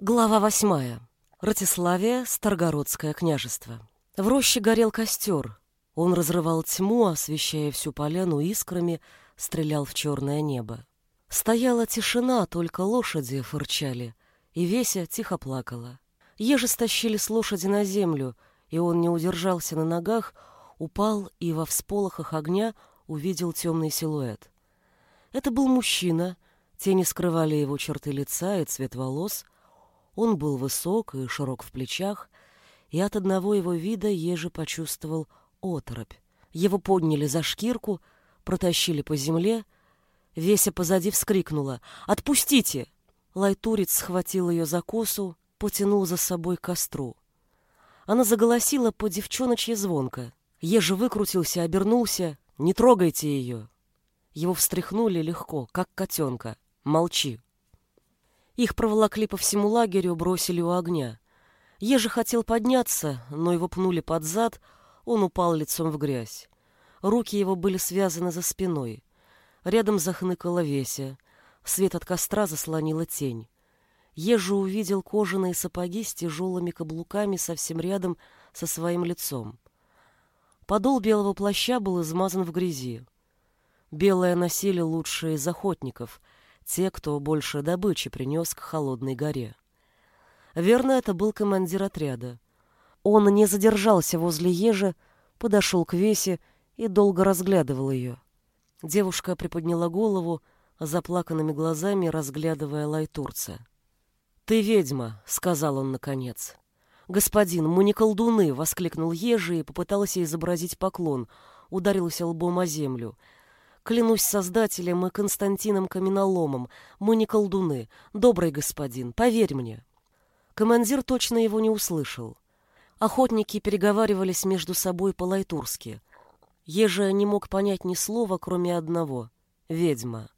Глава восьмая. Ратиславия, Старгородское княжество. В роще горел костер. Он разрывал тьму, освещая всю поляну искрами, стрелял в черное небо. Стояла тишина, только лошади фырчали, и Веся тихо плакала. Ежи стащили с лошади на землю, и он не удержался на ногах, упал и во всполохах огня увидел темный силуэт. Это был мужчина, тени скрывали его черты лица и цвет волос — он был высок и широк в плечах, и от одного его вида Ежи почувствовал оторопь. Его подняли за шкирку, протащили по земле. Веся позади вскрикнула «Отпустите!» Лайтурец схватил ее за косу, потянул за собой к костру. Она заголосила по девчоночье звонко. Ежи выкрутился, обернулся. «Не трогайте ее!» Его встряхнули легко, как котенка. «Молчи!» Их проволокли по всему лагерю, бросили у огня. Ежи хотел подняться, но его пнули под зад, он упал лицом в грязь. Руки его были связаны за спиной. Рядом захныкала Веся. Свет от костра заслонила тень. Ежи увидел кожаные сапоги с тяжелыми каблуками совсем рядом со своим лицом. Подол белого плаща был измазан в грязи. Белое носили лучшие из охотников — те, кто больше добычи принес к холодной горе. Верно, это был командир отряда. Он не задержался возле ежа, подошел к Весе и долго разглядывал ее. Девушка приподняла голову, заплаканными глазами разглядывая лайтурца. «Ты ведьма», — сказал он наконец. «Господин, мы не колдуны!» — воскликнул Ежи и попытался изобразить поклон, ударился лбом о землю — Клянусь Создателем и Константином Каменоломом, мы не колдуны, добрый господин, поверь мне. Командир точно его не услышал. Охотники переговаривались между собой по-лайтурски. Еже не мог понять ни слова, кроме одного — ведьма.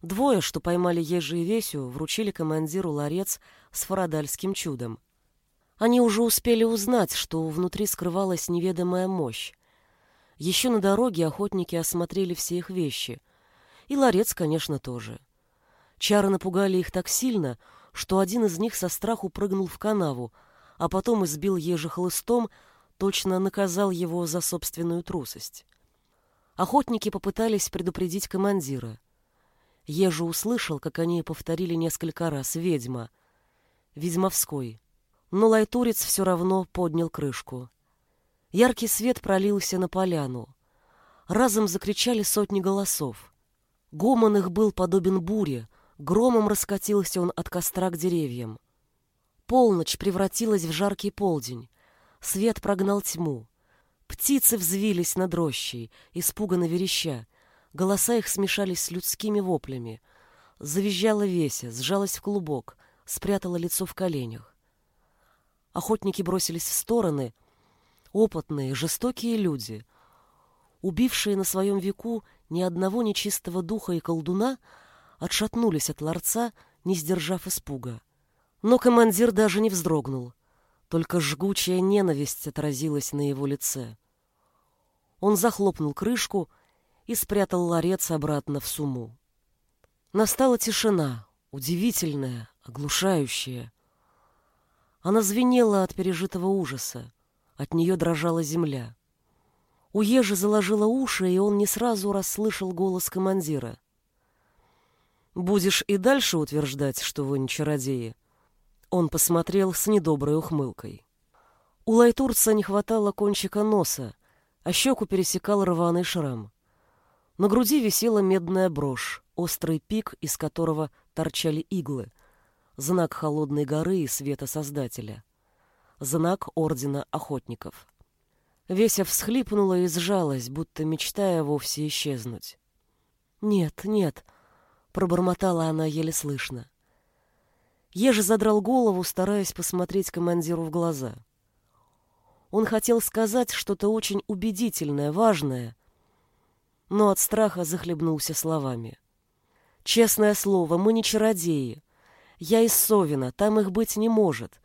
Двое, что поймали Ежи и Весю, вручили командиру ларец с фарадальским чудом. Они уже успели узнать, что внутри скрывалась неведомая мощь. Еще на дороге охотники осмотрели все их вещи. И ларец, конечно, тоже. Чары напугали их так сильно, что один из них со страху прыгнул в канаву, а потом избил ежа хлыстом, точно наказал его за собственную трусость. Охотники попытались предупредить командира. Ежа услышал, как они повторили несколько раз «Ведьма», «Ведьмовской». Но лайтурец все равно поднял крышку. Яркий свет пролился на поляну. Разом закричали сотни голосов. Гомон их был подобен буре, громом раскатился он от костра к деревьям. Полночь превратилась в жаркий полдень. Свет прогнал тьму. Птицы взвились над рощей, испуганно вереща. Голоса их смешались с людскими воплями. Завизжала Веся, сжалась в клубок, спрятала лицо в коленях. Охотники бросились в стороны, опытные, жестокие люди, убившие на своем веку ни одного нечистого духа и колдуна, отшатнулись от ларца, не сдержав испуга. Но командир даже не вздрогнул, только жгучая ненависть отразилась на его лице. Он захлопнул крышку и спрятал ларец обратно в суму. Настала тишина, удивительная, оглушающая. Она звенела от пережитого ужаса. От нее дрожала земля. У Ежи заложило уши, и он не сразу расслышал голос командира. «Будешь и дальше утверждать, что вы не чародеи?» Он посмотрел с недоброй ухмылкой. У лайтурца не хватало кончика носа, а щеку пересекал рваный шрам. На груди висела медная брошь, острый пик, из которого торчали иглы, знак холодной горы и света Создателя знак Ордена Охотников. Веся всхлипнула и сжалась, будто мечтая вовсе исчезнуть. «Нет, нет», — пробормотала она еле слышно. Ежи задрал голову, стараясь посмотреть командиру в глаза. Он хотел сказать что-то очень убедительное, важное, но от страха захлебнулся словами. «Честное слово, мы не чародеи. Я из Совина, там их быть не может.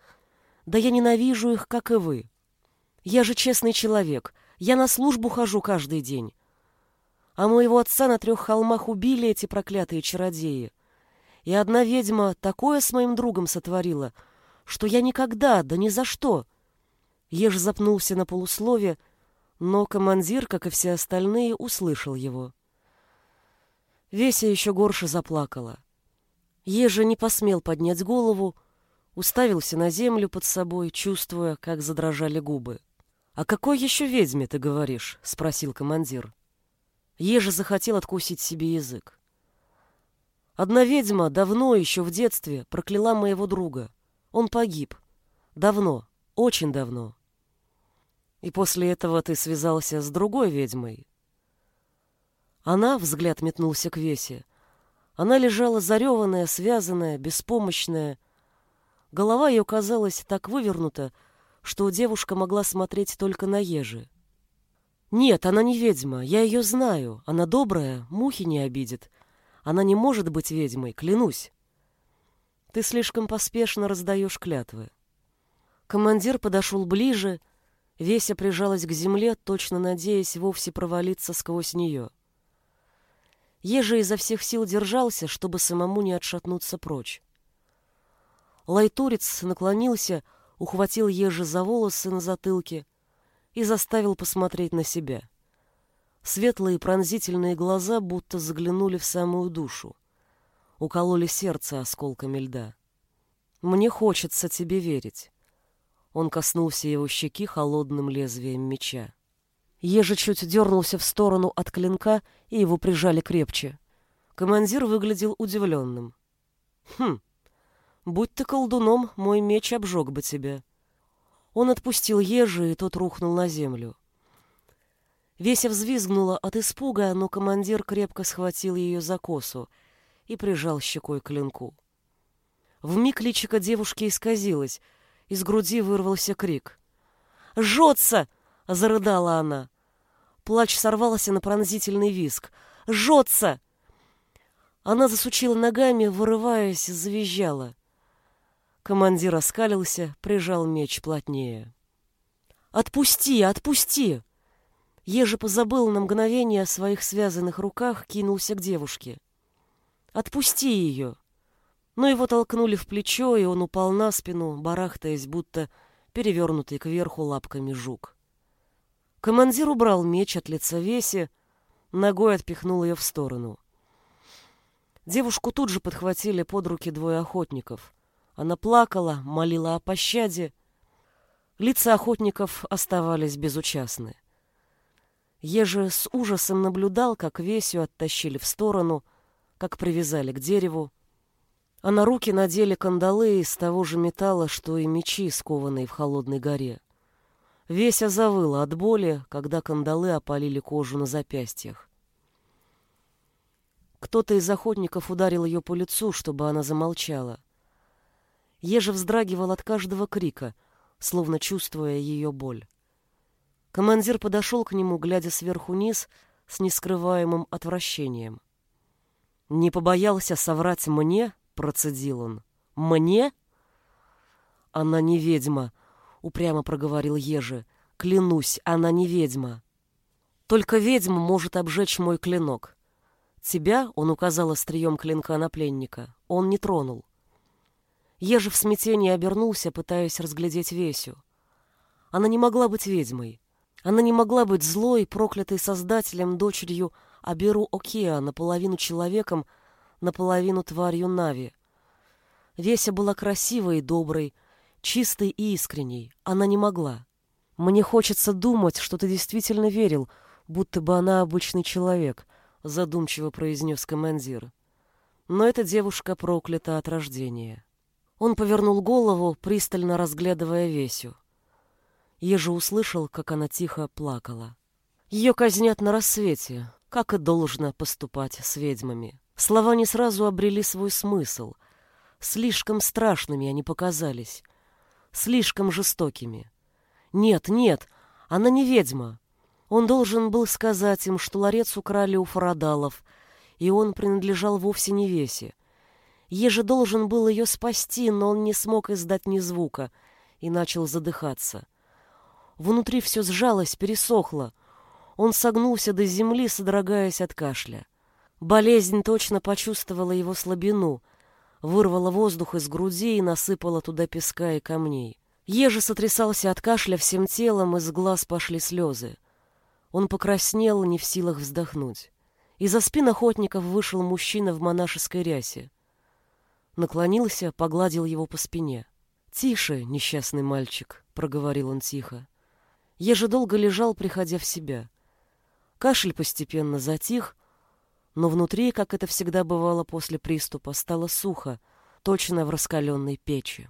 Да я ненавижу их, как и вы. Я же честный человек. Я на службу хожу каждый день. А моего отца на трех холмах убили эти проклятые чародеи. И одна ведьма такое с моим другом сотворила, что я никогда, да ни за что. Еж запнулся на полуслове, но командир, как и все остальные, услышал его. Веся еще горше заплакала. Ежа не посмел поднять голову, уставился на землю под собой, чувствуя, как задрожали губы. «О какой еще ведьме ты говоришь?» — спросил командир. Ежа захотел откусить себе язык. Одна ведьма давно, еще в детстве, прокляла моего друга. Он погиб. Давно, очень давно. И после этого ты связался с другой ведьмой. Она, взгляд метнулся к Весе, — она лежала зареванная, связанная, беспомощная. Голова ее казалась так вывернута, что девушка могла смотреть только на ежи. «Нет, она не ведьма, я ее знаю. Она добрая, мухи не обидит. Она не может быть ведьмой, клянусь. Ты слишком поспешно раздаешь клятвы». Командир подошел ближе, Веся прижалась к земле, точно надеясь вовсе провалиться сквозь нее. Ежи изо всех сил держался, чтобы самому не отшатнуться прочь. Лайтурец наклонился, ухватил Ежи за волосы на затылке и заставил посмотреть на себя. Светлые пронзительные глаза будто заглянули в самую душу. Укололи сердце осколками льда. «Мне хочется тебе верить». Он коснулся его щеки холодным лезвием меча. Ежи чуть дернулся в сторону от клинка, и его прижали крепче. Командир выглядел удивленным. «Хм, будь ты колдуном, мой меч обжег бы тебя». Он отпустил ежи, и тот рухнул на землю. Веся взвизгнула от испуга, но командир крепко схватил ее за косу и прижал щекой к клинку. Вмиг личико девушки исказилось, из груди вырвался крик. «Жжется!» — зарыдала она. Плач сорвался на пронзительный виск. «Жжется!» Она засучила ногами, вырываясь, завизжала. Командир оскалился, прижал меч плотнее. «Отпусти! Отпусти!» Ежи позабыл на мгновение о своих связанных руках, кинулся к девушке. «Отпусти ее!» Но его толкнули в плечо, и он упал на спину, барахтаясь, будто перевернутый кверху лапками жук. Командир убрал меч от лица Веси, ногой отпихнул ее в сторону. Девушку тут же подхватили под руки двое охотников. Она плакала, молила о пощаде. Лица охотников оставались безучастны. Еже с ужасом наблюдал, как Весю оттащили в сторону, как привязали к дереву, а на руки надели кандалы из того же металла, что и мечи, скованные в холодной горе. Веся завыла от боли, когда кандалы опалили кожу на запястьях. Кто-то из охотников ударил ее по лицу, чтобы она замолчала. Ежа вздрагивал от каждого крика, словно чувствуя ее боль. Командир подошел к нему, глядя сверху вниз, с нескрываемым отвращением. «Не побоялся соврать мне?» — процедил он. «Мне?» «Она не ведьма», упрямо проговорил Ежи. Клянусь, она не ведьма. Только ведьма может обжечь мой клинок. Тебя, он указал острием клинка на пленника, он не тронул. Ежи в смятении обернулся, пытаясь разглядеть Весю. Она не могла быть ведьмой. Она не могла быть злой, проклятой создателем, дочерью Аберу Океа, наполовину человеком, наполовину тварью Нави. Веся была красивой и доброй, чистой и искренней. Она не могла. Мне хочется думать, что ты действительно верил, будто бы она обычный человек, задумчиво произнес командир. Но эта девушка проклята от рождения. Он повернул голову, пристально разглядывая Весю. Еже услышал, как она тихо плакала. Ее казнят на рассвете, как и должно поступать с ведьмами. Слова не сразу обрели свой смысл. Слишком страшными они показались слишком жестокими. Нет, нет, она не ведьма. Он должен был сказать им, что ларец украли у фарадалов, и он принадлежал вовсе не Весе. Еже должен был ее спасти, но он не смог издать ни звука и начал задыхаться. Внутри все сжалось, пересохло. Он согнулся до земли, содрогаясь от кашля. Болезнь точно почувствовала его слабину, вырвала воздух из груди и насыпала туда песка и камней. Ежи сотрясался от кашля всем телом, из глаз пошли слезы. Он покраснел, не в силах вздохнуть. Из-за спин охотников вышел мужчина в монашеской рясе. Наклонился, погладил его по спине. «Тише, несчастный мальчик», — проговорил он тихо. Еже долго лежал, приходя в себя. Кашель постепенно затих, но внутри, как это всегда бывало после приступа, стало сухо, точно в раскаленной печи.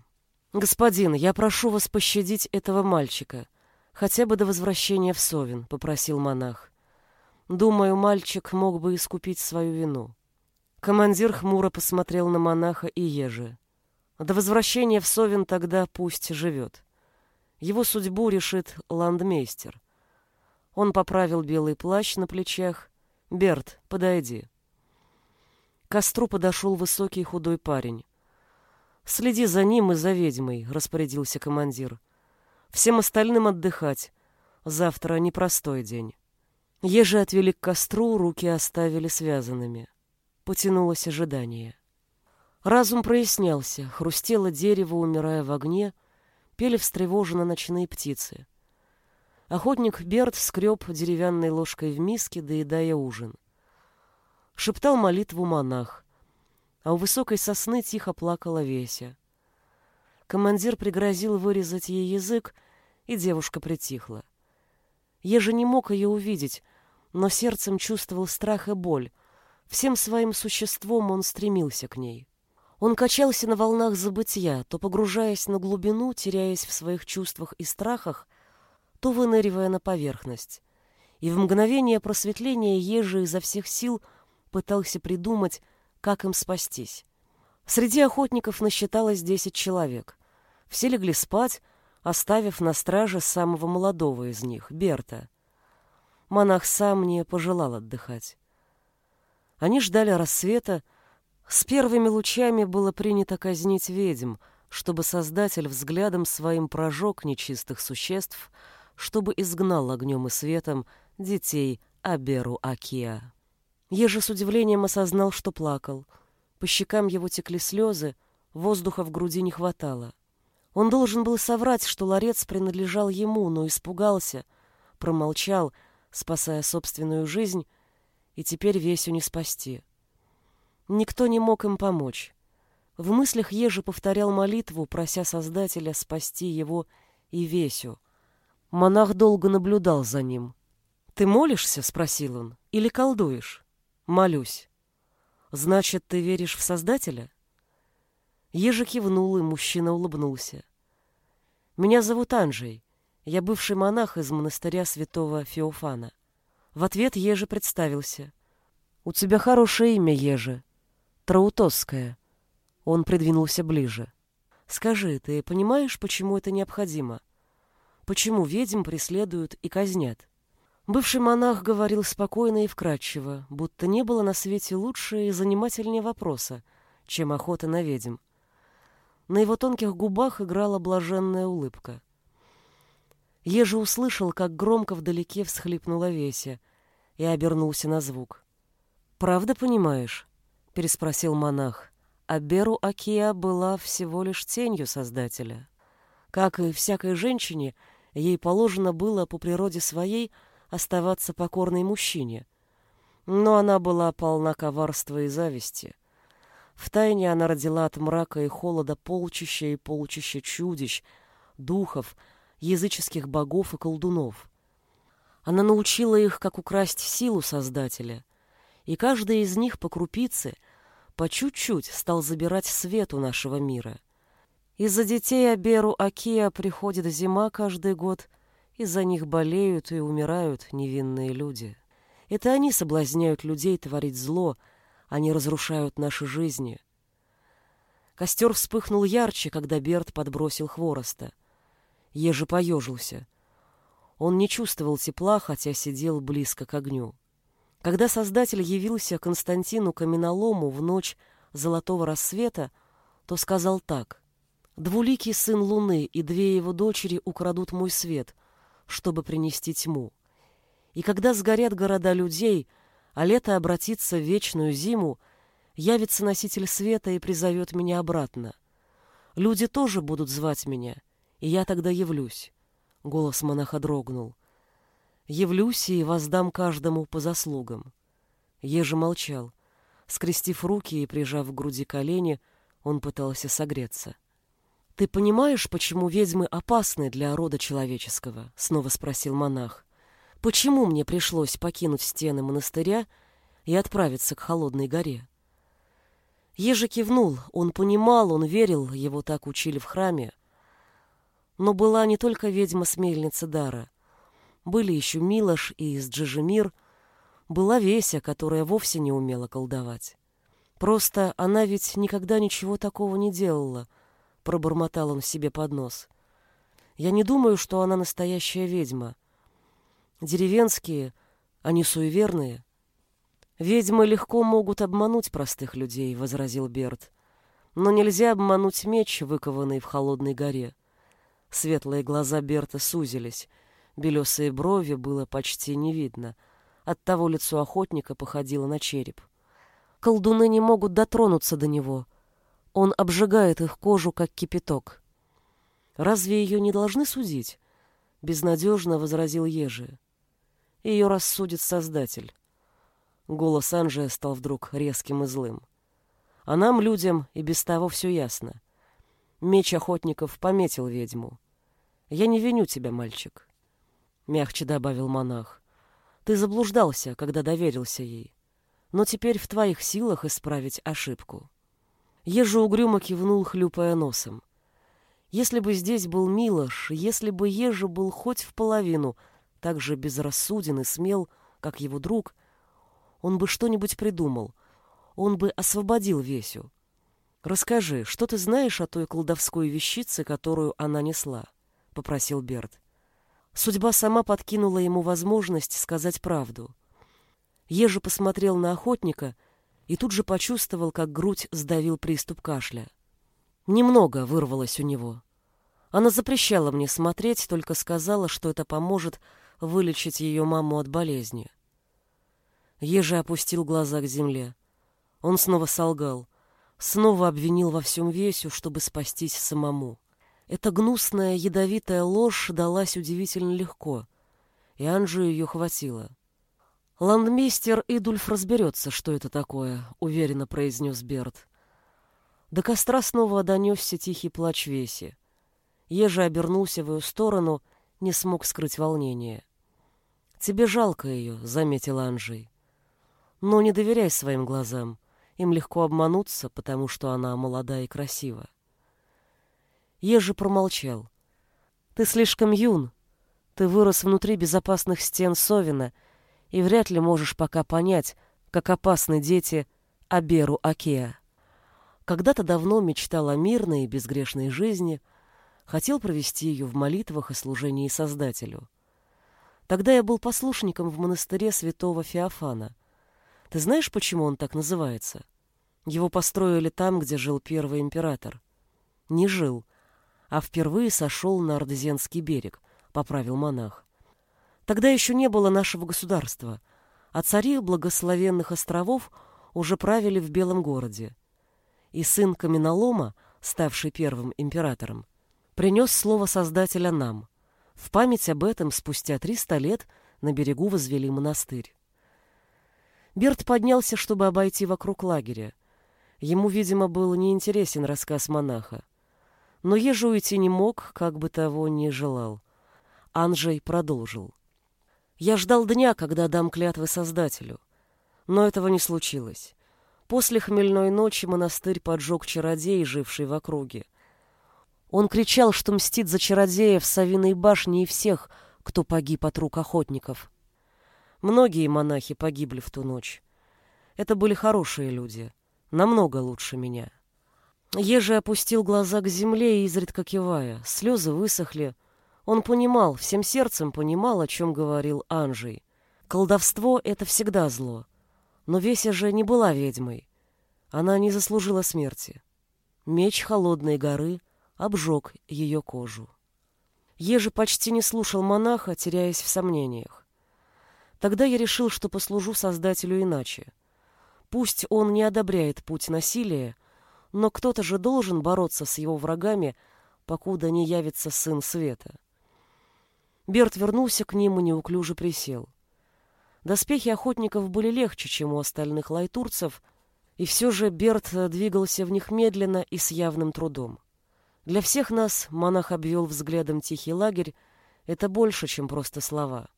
«Господин, я прошу вас пощадить этого мальчика, хотя бы до возвращения в Совин», — попросил монах. «Думаю, мальчик мог бы искупить свою вину». Командир хмуро посмотрел на монаха и ежи. До возвращения в Совин тогда пусть живет. Его судьбу решит ландмейстер. Он поправил белый плащ на плечах, «Берт, подойди». К костру подошел высокий худой парень. «Следи за ним и за ведьмой», — распорядился командир. «Всем остальным отдыхать. Завтра непростой день». Ежи отвели к костру, руки оставили связанными. Потянулось ожидание. Разум прояснялся, хрустело дерево, умирая в огне, пели встревоженно ночные птицы. Охотник Берт скреб деревянной ложкой в миске, доедая ужин. Шептал молитву монах, а у высокой сосны тихо плакала Веся. Командир пригрозил вырезать ей язык, и девушка притихла. Еже не мог ее увидеть, но сердцем чувствовал страх и боль. Всем своим существом он стремился к ней. Он качался на волнах забытия, то погружаясь на глубину, теряясь в своих чувствах и страхах, то выныривая на поверхность. И в мгновение просветления Ежи изо всех сил пытался придумать, как им спастись. Среди охотников насчиталось десять человек. Все легли спать, оставив на страже самого молодого из них, Берта. Монах сам не пожелал отдыхать. Они ждали рассвета. С первыми лучами было принято казнить ведьм, чтобы Создатель взглядом своим прожег нечистых существ — чтобы изгнал огнем и светом детей Аберу Акия. Еже с удивлением осознал, что плакал. По щекам его текли слезы, воздуха в груди не хватало. Он должен был соврать, что ларец принадлежал ему, но испугался, промолчал, спасая собственную жизнь, и теперь Весю не спасти. Никто не мог им помочь. В мыслях Ежи повторял молитву, прося Создателя спасти его и Весю — Монах долго наблюдал за ним. «Ты молишься?» — спросил он. «Или колдуешь?» «Молюсь». «Значит, ты веришь в Создателя?» Ежи кивнул, и мужчина улыбнулся. «Меня зовут Анджей. Я бывший монах из монастыря святого Феофана». В ответ Ежи представился. «У тебя хорошее имя, Ежи. Траутосское». Он придвинулся ближе. «Скажи, ты понимаешь, почему это необходимо?» почему ведьм преследуют и казнят. Бывший монах говорил спокойно и вкратчиво, будто не было на свете лучше и занимательнее вопроса, чем охота на ведьм. На его тонких губах играла блаженная улыбка. Еже услышал, как громко вдалеке всхлипнула Веся, и обернулся на звук. «Правда понимаешь?» — переспросил монах. А Беру Акия была всего лишь тенью Создателя. Как и всякой женщине — Ей положено было по природе своей оставаться покорной мужчине. Но она была полна коварства и зависти. Втайне она родила от мрака и холода полчища и полчища чудищ, духов, языческих богов и колдунов. Она научила их, как украсть силу Создателя, и каждый из них по крупице, по чуть-чуть стал забирать свет у нашего мира — из-за детей Аберу Акия приходит зима каждый год, из-за них болеют и умирают невинные люди. Это они соблазняют людей творить зло, они разрушают наши жизни. Костер вспыхнул ярче, когда Берт подбросил хвороста. Еже поежился. Он не чувствовал тепла, хотя сидел близко к огню. Когда Создатель явился Константину Каменолому в ночь золотого рассвета, то сказал так — Двуликий сын Луны и две его дочери украдут мой свет, чтобы принести тьму. И когда сгорят города людей, а лето обратится в вечную зиму, Явится носитель света и призовет меня обратно. Люди тоже будут звать меня, и я тогда явлюсь. Голос монаха дрогнул. Явлюсь и воздам каждому по заслугам. Ежи молчал. Скрестив руки и прижав к груди колени, он пытался согреться. «Ты понимаешь, почему ведьмы опасны для рода человеческого?» — снова спросил монах. «Почему мне пришлось покинуть стены монастыря и отправиться к холодной горе?» Ежи кивнул, он понимал, он верил, его так учили в храме. Но была не только ведьма с мельницы Дара. Были еще Милош и из Джижемир, была Веся, которая вовсе не умела колдовать. Просто она ведь никогда ничего такого не делала, пробормотал он себе под нос. Я не думаю, что она настоящая ведьма. Деревенские, они суеверные. Ведьмы легко могут обмануть простых людей, возразил Берт. Но нельзя обмануть меч, выкованный в холодной горе. Светлые глаза Берта сузились, белесые брови было почти не видно. Оттого лицо охотника походило на череп. Колдуны не могут дотронуться до него. Он обжигает их кожу, как кипяток. Разве ее не должны судить? Безнадежно возразил Ежи. Ее рассудит Создатель. Голос Анжия стал вдруг резким и злым. А нам, людям, и без того все ясно. Меч охотников пометил ведьму. Я не виню тебя, мальчик. Мягче добавил монах. Ты заблуждался, когда доверился ей. Но теперь в твоих силах исправить ошибку. Ежи угрюмо кивнул, хлюпая носом. Если бы здесь был Милош, если бы Ежи был хоть в половину так же безрассуден и смел, как его друг — он бы что-нибудь придумал. Он бы освободил Весю. «Расскажи, что ты знаешь о той колдовской вещице, которую она несла?» — попросил Берт. Судьба сама подкинула ему возможность сказать правду. Ежи посмотрел на охотника и тут же почувствовал, как грудь сдавил приступ кашля. Немного вырвалось у него. Она запрещала мне смотреть, только сказала, что это поможет вылечить ее маму от болезни. Ежи опустил глаза к земле. Он снова солгал. Снова обвинил во всем Весю, чтобы спастись самому. Эта гнусная, ядовитая ложь далась удивительно легко, и Анжу ее хватило. «Ландмейстер Идульф разберется, что это такое», — уверенно произнес Берт. До костра снова донесся тихий плач Веси. Ежи обернулся в ее сторону, не смог скрыть волнение. «Тебе жалко ее», — заметил Анжей. Но не доверяй своим глазам. Им легко обмануться, потому что она молода и красива. Ежи промолчал. Ты слишком юн. Ты вырос внутри безопасных стен Совина и вряд ли можешь пока понять, как опасны дети Аберу Акеа. Когда-то давно мечтал о мирной и безгрешной жизни, хотел провести ее в молитвах и служении Создателю. Тогда я был послушником в монастыре святого Феофана — ты знаешь, почему он так называется? Его построили там, где жил первый император. Не жил, а впервые сошел на Ордезенский берег, поправил монах. Тогда еще не было нашего государства, а цари благословенных островов уже правили в Белом городе. И сын Каменолома, ставший первым императором, принес слово Создателя нам. В память об этом спустя триста лет на берегу возвели монастырь. Берт поднялся, чтобы обойти вокруг лагеря. Ему, видимо, был неинтересен рассказ монаха. Но ежу уйти не мог, как бы того не желал. Анжей продолжил. «Я ждал дня, когда дам клятвы Создателю. Но этого не случилось. После хмельной ночи монастырь поджег чародей, живший в округе. Он кричал, что мстит за чародеев Савиной башни и всех, кто погиб от рук охотников. Многие монахи погибли в ту ночь. Это были хорошие люди, намного лучше меня. Ежи опустил глаза к земле, изредка кивая. Слезы высохли. Он понимал, всем сердцем понимал, о чем говорил Анжей. Колдовство — это всегда зло. Но Веся же не была ведьмой. Она не заслужила смерти. Меч холодной горы обжег ее кожу. Ежи почти не слушал монаха, теряясь в сомнениях. Тогда я решил, что послужу Создателю иначе. Пусть он не одобряет путь насилия, но кто-то же должен бороться с его врагами, покуда не явится сын света. Берт вернулся к ним и неуклюже присел. Доспехи охотников были легче, чем у остальных лайтурцев, и все же Берт двигался в них медленно и с явным трудом. Для всех нас монах обвел взглядом тихий лагерь, это больше, чем просто слова.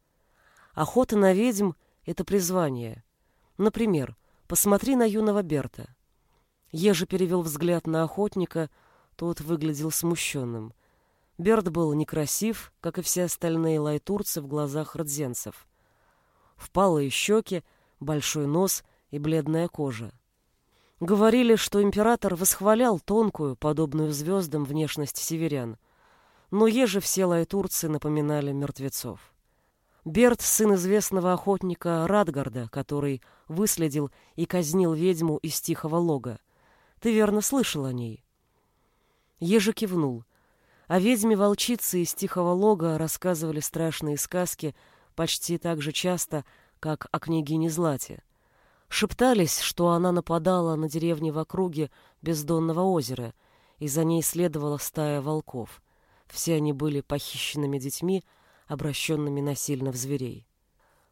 Охота на ведьм — это призвание. Например, посмотри на юного Берта. Ежи перевел взгляд на охотника, тот выглядел смущенным. Берт был некрасив, как и все остальные лайтурцы в глазах родзенцев. Впалые щеки, большой нос и бледная кожа. Говорили, что император восхвалял тонкую, подобную звездам, внешность северян. Но еже все лайтурцы напоминали мертвецов. Берт — сын известного охотника Радгарда, который выследил и казнил ведьму из Тихого Лога. Ты верно слышал о ней?» Ежи кивнул. О ведьме-волчице из Тихого Лога рассказывали страшные сказки почти так же часто, как о княгине Злате. Шептались, что она нападала на деревни в округе бездонного озера, и за ней следовала стая волков. Все они были похищенными детьми, обращенными насильно в зверей.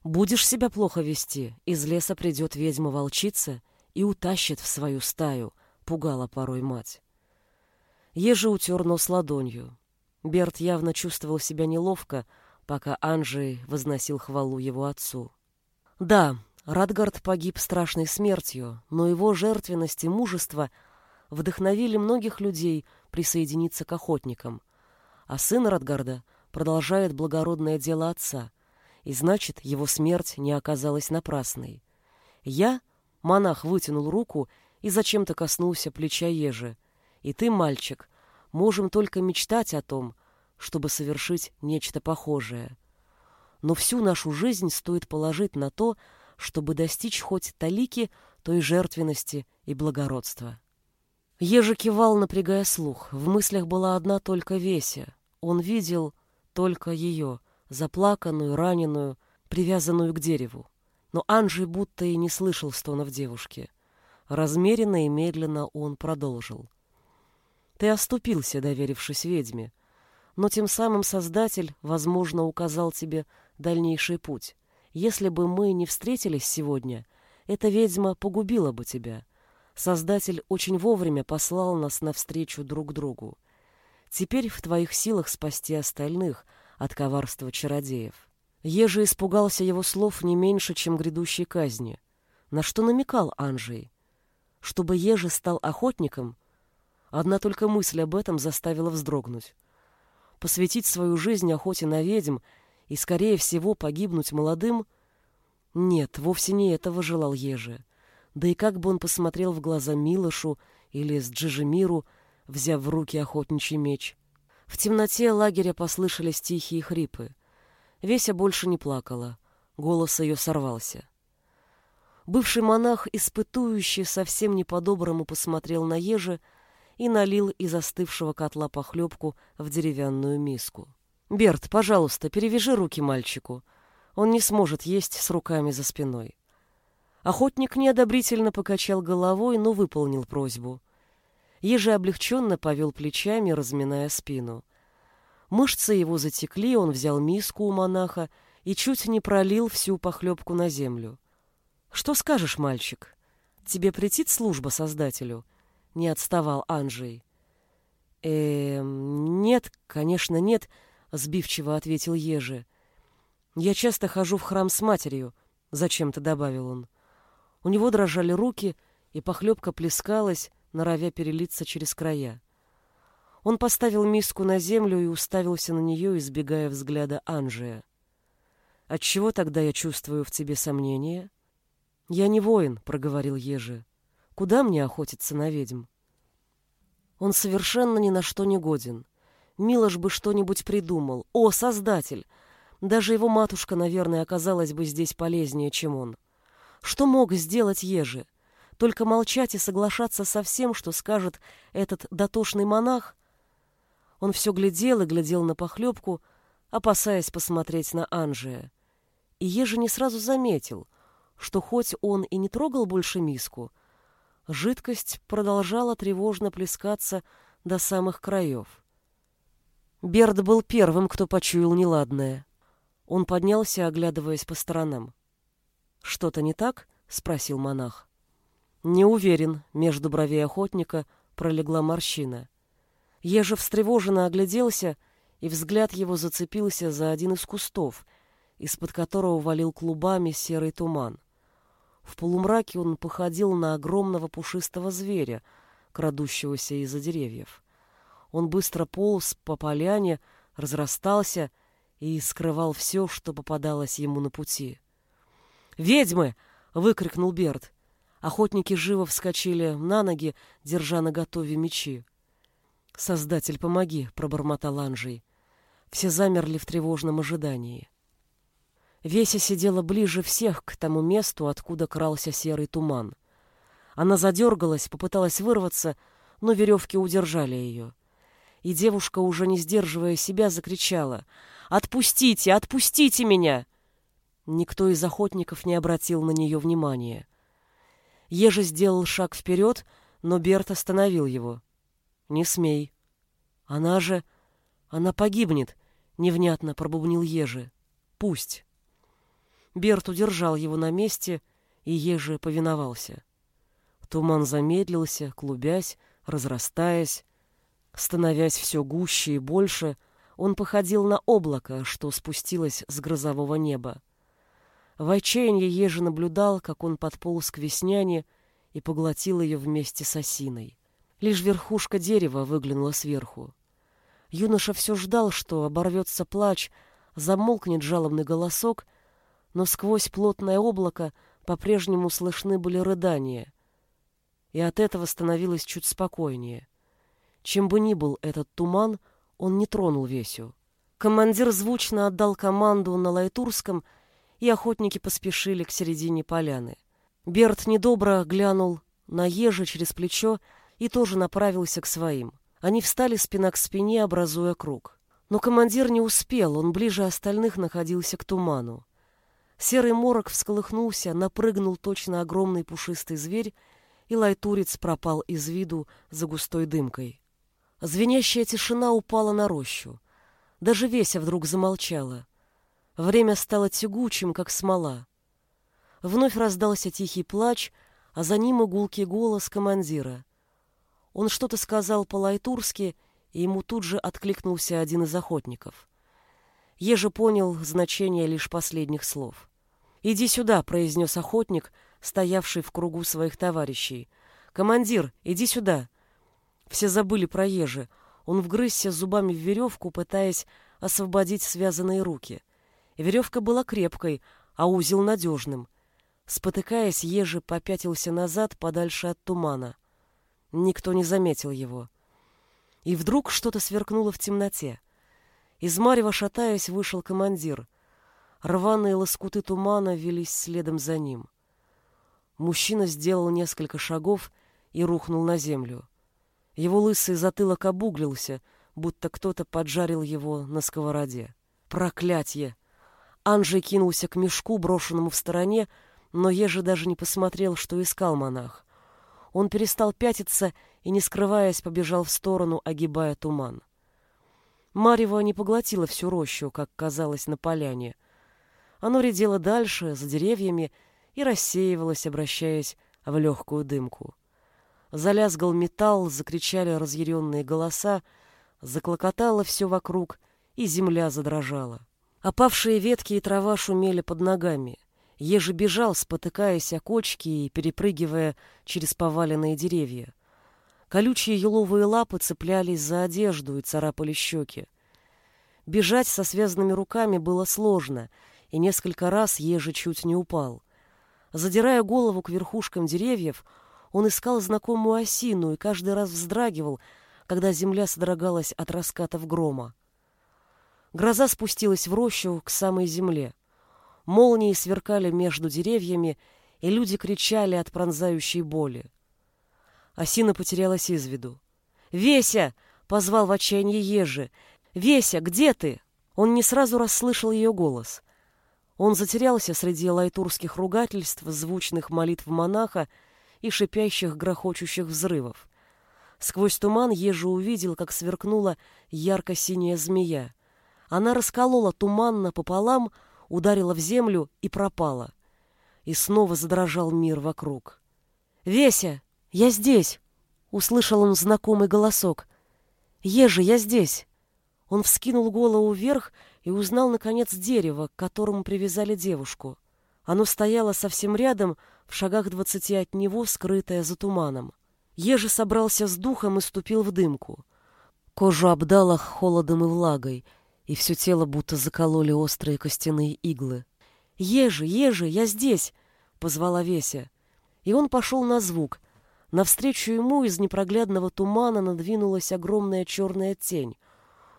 «Будешь себя плохо вести, из леса придет ведьма-волчица и утащит в свою стаю», — пугала порой мать. Ежи утер нос ладонью. Берт явно чувствовал себя неловко, пока Анджей возносил хвалу его отцу. Да, Радгард погиб страшной смертью, но его жертвенность и мужество вдохновили многих людей присоединиться к охотникам. А сын Радгарда продолжает благородное дело отца, и значит, его смерть не оказалась напрасной. Я, монах, вытянул руку и зачем-то коснулся плеча ежи. И ты, мальчик, можем только мечтать о том, чтобы совершить нечто похожее. Но всю нашу жизнь стоит положить на то, чтобы достичь хоть талики той жертвенности и благородства. Ежи кивал, напрягая слух. В мыслях была одна только Веся. Он видел только ее, заплаканную, раненую, привязанную к дереву. Но Анжи будто и не слышал стонов девушки. Размеренно и медленно он продолжил. «Ты оступился, доверившись ведьме, но тем самым Создатель, возможно, указал тебе дальнейший путь. Если бы мы не встретились сегодня, эта ведьма погубила бы тебя. Создатель очень вовремя послал нас навстречу друг другу. Теперь в твоих силах спасти остальных от коварства чародеев. Ежи испугался его слов не меньше, чем грядущей казни. На что намекал Анжей? Чтобы Ежи стал охотником? Одна только мысль об этом заставила вздрогнуть. Посвятить свою жизнь охоте на ведьм и, скорее всего, погибнуть молодым? Нет, вовсе не этого желал Ежи. Да и как бы он посмотрел в глаза Милошу или с Джижемиру, взяв в руки охотничий меч. В темноте лагеря послышались тихие хрипы. Веся больше не плакала. Голос ее сорвался. Бывший монах, испытующий, совсем не по-доброму посмотрел на ежи и налил из остывшего котла похлебку в деревянную миску. «Берт, пожалуйста, перевяжи руки мальчику. Он не сможет есть с руками за спиной». Охотник неодобрительно покачал головой, но выполнил просьбу. Ежи облегченно повел плечами, разминая спину. Мышцы его затекли, он взял миску у монаха и чуть не пролил всю похлебку на землю. «Что скажешь, мальчик? Тебе претит служба Создателю?» — не отставал Анджей. «Э, нет, конечно, нет», — сбивчиво ответил Ежи. «Я часто хожу в храм с матерью», — зачем-то добавил он. У него дрожали руки, и похлебка плескалась, норовя перелиться через края. Он поставил миску на землю и уставился на нее, избегая взгляда Анжия. «Отчего тогда я чувствую в тебе сомнения?» «Я не воин», — проговорил Ежи. «Куда мне охотиться на ведьм?» Он совершенно ни на что не годен. Милош бы что-нибудь придумал. О, Создатель! Даже его матушка, наверное, оказалась бы здесь полезнее, чем он. Что мог сделать Ежи? Только молчать и соглашаться со всем, что скажет этот дотошный монах? Он все глядел и глядел на похлебку, опасаясь посмотреть на Анжия. И Ежи не сразу заметил. что хоть он и не трогал больше миску, жидкость продолжала тревожно плескаться до самых краев. Берд был первым, кто почуял неладное. Он поднялся, оглядываясь по сторонам. «Что-то не так?» — спросил монах. «Не уверен», — между бровей охотника пролегла морщина. Еже встревоженно огляделся, и взгляд его зацепился за один из кустов, из-под которого валил клубами серый туман. В полумраке он походил на огромного пушистого зверя, крадущегося из-за деревьев. Он быстро полз по поляне, разрастался и скрывал все, что попадалось ему на пути. «Ведьмы!» — выкрикнул Берт. Охотники живо вскочили на ноги, держа наготове мечи. «Создатель, помоги!» — пробормотал Анжей. Все замерли в тревожном ожидании. Веся сидела ближе всех к тому месту, откуда крался серый туман. Она задергалась, попыталась вырваться, но веревки удержали ее. И девушка, уже не сдерживая себя, закричала «Отпустите! Отпустите меня!» Никто из охотников не обратил на нее внимания. Ежи сделал шаг вперед, но Берт остановил его. «Не смей. Она же... Она погибнет!» — невнятно пробубнил Ежи. «Пусть». Берт удержал его на месте, и Ежи повиновался. Туман замедлился, клубясь, разрастаясь, становясь все гуще и больше, он походил на облако, что спустилось с грозового неба. В отчаянии Ежи наблюдал, как он подполз к весняне и поглотил ее вместе с осиной. Лишь верхушка дерева выглянула сверху. Юноша все ждал, что оборвется плач, замолкнет жалобный голосок, но сквозь плотное облако по-прежнему слышны были рыдания. И от этого становилось чуть спокойнее. Чем бы ни был этот туман, он не тронул Весю. Командир звучно отдал команду на Лайтурском, и охотники поспешили к середине поляны. Берт недобро глянул на ежа через плечо и тоже направился к своим. Они встали спина к спине, образуя круг. Но командир не успел, он ближе остальных находился к туману. Серый морок всколыхнулся, напрыгнул точно огромный пушистый зверь, и лайтурец пропал из виду за густой дымкой. Звенящая тишина упала на рощу. Даже Веся вдруг замолчала. Время стало тягучим, как смола. Вновь раздался тихий плач, а за ним и голос командира. Он что-то сказал по-лайтурски, и ему тут же откликнулся один из охотников. Еже понял значение лишь последних слов. «Иди сюда», — произнес охотник, стоявший в кругу своих товарищей. «Командир, иди сюда». Все забыли про Ежи. Он вгрызся зубами в веревку, пытаясь освободить связанные руки. Веревка была крепкой, а узел надежным. Спотыкаясь, Ежи попятился назад подальше от тумана. Никто не заметил его. И вдруг что-то сверкнуло в темноте. Из марева, шатаясь, вышел командир. Рваные лоскуты тумана велись следом за ним. Мужчина сделал несколько шагов и рухнул на землю. Его лысый затылок обуглился, будто кто-то поджарил его на сковороде. Проклятье! Анжей кинулся к мешку, брошенному в стороне, но Ежи даже не посмотрел, что искал монах. Он перестал пятиться и, не скрываясь, побежал в сторону, огибая туман. Марево не поглотило всю рощу, как казалось на поляне. Оно редело дальше, за деревьями, и рассеивалось, обращаясь в легкую дымку. Залязгал металл, закричали разъяренные голоса, заклокотало все вокруг, и земля задрожала. Опавшие ветки и трава шумели под ногами. Еже бежал, спотыкаясь о кочки и перепрыгивая через поваленные деревья. Колючие еловые лапы цеплялись за одежду и царапали щеки. Бежать со связанными руками было сложно, и несколько раз Ежи чуть не упал. Задирая голову к верхушкам деревьев, он искал знакомую осину и каждый раз вздрагивал, когда земля содрогалась от раскатов грома. Гроза спустилась в рощу к самой земле. Молнии сверкали между деревьями, и люди кричали от пронзающей боли. Осина потерялась из виду. «Веся!» — позвал в отчаянии Ежи. «Веся, где ты?» Он не сразу расслышал ее голос. Он затерялся среди лайтурских ругательств, звучных молитв монаха и шипящих, грохочущих взрывов. Сквозь туман Ежи увидел, как сверкнула ярко-синяя змея. Она расколола туман напополам, ударила в землю и пропала. И снова задрожал мир вокруг. «Веся, я здесь!» — услышал он знакомый голосок. «Ежи, я здесь!» Он вскинул голову вверх и узнал, наконец, дерево, к которому привязали девушку. Оно стояло совсем рядом, в шагах двадцати от него, скрытое за туманом. Ежи собрался с духом и ступил в дымку. Кожу обдало холодом и влагой, и все тело будто закололи острые костяные иглы. «Ежи, Ежи, я здесь!» — позвала Веся. И он пошел на звук. Навстречу ему из непроглядного тумана надвинулась огромная черная тень.